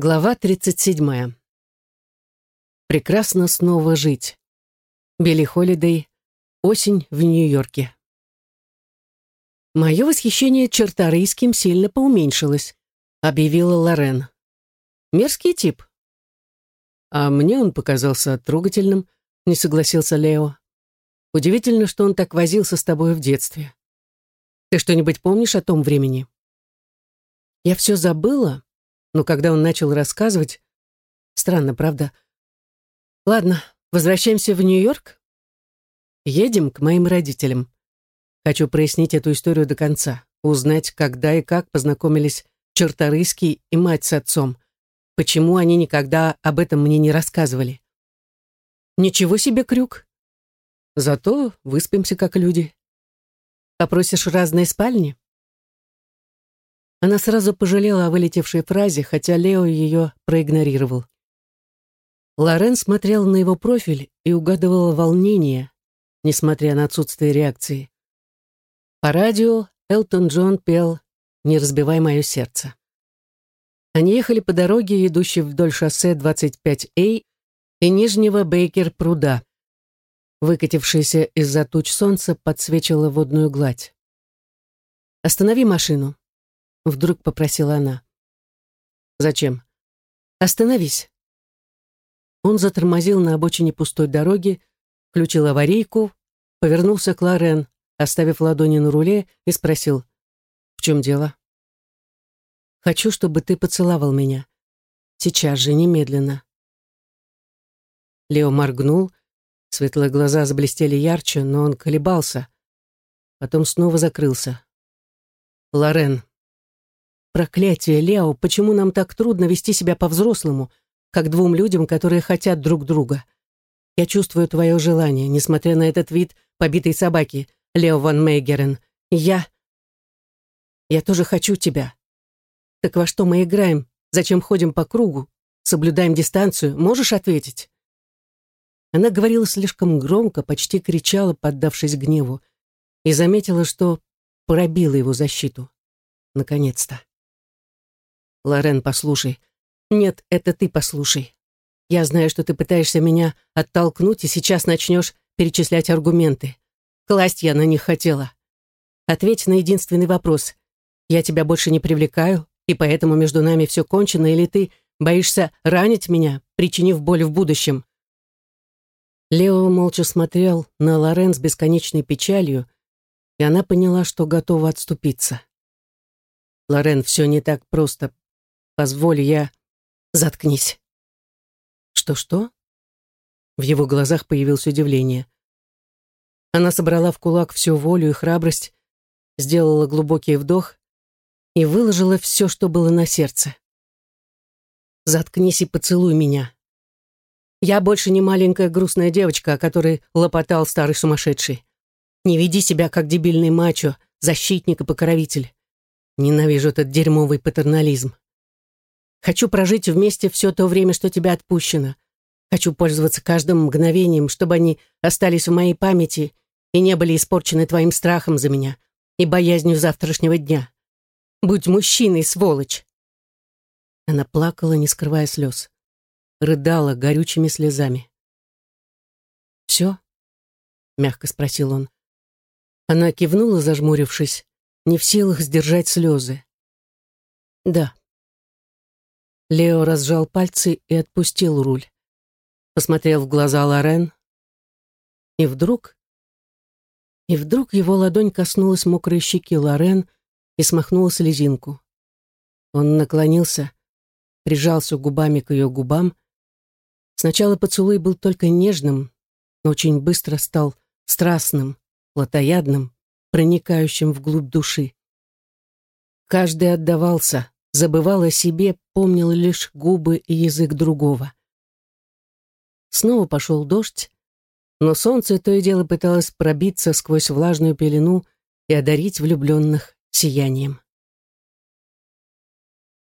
Глава 37. Прекрасно снова жить. Билли Холидей. Осень в Нью-Йорке. Мое восхищение черторийским сильно поуменьшилось, объявила Лорен. Мерзкий тип. А мне он показался трогательным, не согласился Лео. Удивительно, что он так возился с тобой в детстве. Ты что-нибудь помнишь о том времени? Я все забыла, но когда он начал рассказывать... Странно, правда? Ладно, возвращаемся в Нью-Йорк? Едем к моим родителям. Хочу прояснить эту историю до конца, узнать, когда и как познакомились Черторыйский и мать с отцом, почему они никогда об этом мне не рассказывали. Ничего себе крюк. Зато выспимся как люди. Попросишь разные спальни? Она сразу пожалела о вылетевшей фразе, хотя Лео ее проигнорировал. Лорен смотрел на его профиль и угадывала волнение, несмотря на отсутствие реакции. По радио Элтон Джон пел «Не разбивай мое сердце». Они ехали по дороге, идущей вдоль шоссе 25А и Нижнего Бейкер-пруда. Выкатившееся из-за туч солнца подсвечило водную гладь. «Останови машину», Вдруг попросила она. «Зачем?» «Остановись». Он затормозил на обочине пустой дороги, включил аварийку, повернулся к Лорен, оставив ладони на руле, и спросил, «В чем дело?» «Хочу, чтобы ты поцеловал меня. Сейчас же, немедленно». Лео моргнул, светлые глаза заблестели ярче, но он колебался. Потом снова закрылся. «Лорен, Проклятие, Лео, почему нам так трудно вести себя по-взрослому, как двум людям, которые хотят друг друга? Я чувствую твое желание, несмотря на этот вид побитой собаки, Лео ван Мейгерен. Я... Я тоже хочу тебя. Так во что мы играем? Зачем ходим по кругу? Соблюдаем дистанцию? Можешь ответить?» Она говорила слишком громко, почти кричала, поддавшись гневу, и заметила, что пробила его защиту. Наконец-то. Лорен, послушай. Нет, это ты послушай. Я знаю, что ты пытаешься меня оттолкнуть, и сейчас начнешь перечислять аргументы. Класть я на них хотела. Ответь на единственный вопрос. Я тебя больше не привлекаю, и поэтому между нами все кончено, или ты боишься ранить меня, причинив боль в будущем?» Лео молча смотрел на Лорен с бесконечной печалью, и она поняла, что готова отступиться. «Лорен, все не так просто. Позволь, я... Заткнись. Что-что? В его глазах появилось удивление. Она собрала в кулак всю волю и храбрость, сделала глубокий вдох и выложила все, что было на сердце. «Заткнись и поцелуй меня. Я больше не маленькая грустная девочка, о которой лопотал старый сумасшедший. Не веди себя как дебильный мачо, защитник и покровитель. Ненавижу этот дерьмовый патернализм. Хочу прожить вместе все то время, что тебе отпущено. Хочу пользоваться каждым мгновением, чтобы они остались в моей памяти и не были испорчены твоим страхом за меня и боязнью завтрашнего дня. Будь мужчиной, сволочь!» Она плакала, не скрывая слез. Рыдала горючими слезами. «Все?» — мягко спросил он. Она кивнула, зажмурившись, не в силах сдержать слезы. «Да». Лео разжал пальцы и отпустил руль. Посмотрел в глаза Лорен. И вдруг... И вдруг его ладонь коснулась мокрой щеки Лорен и смахнула слезинку. Он наклонился, прижался губами к ее губам. Сначала поцелуй был только нежным, но очень быстро стал страстным, плотоядным, проникающим вглубь души. Каждый отдавался, забывал о себе, помнил лишь губы и язык другого. Снова пошел дождь, но солнце то и дело пыталось пробиться сквозь влажную пелену и одарить влюбленных сиянием.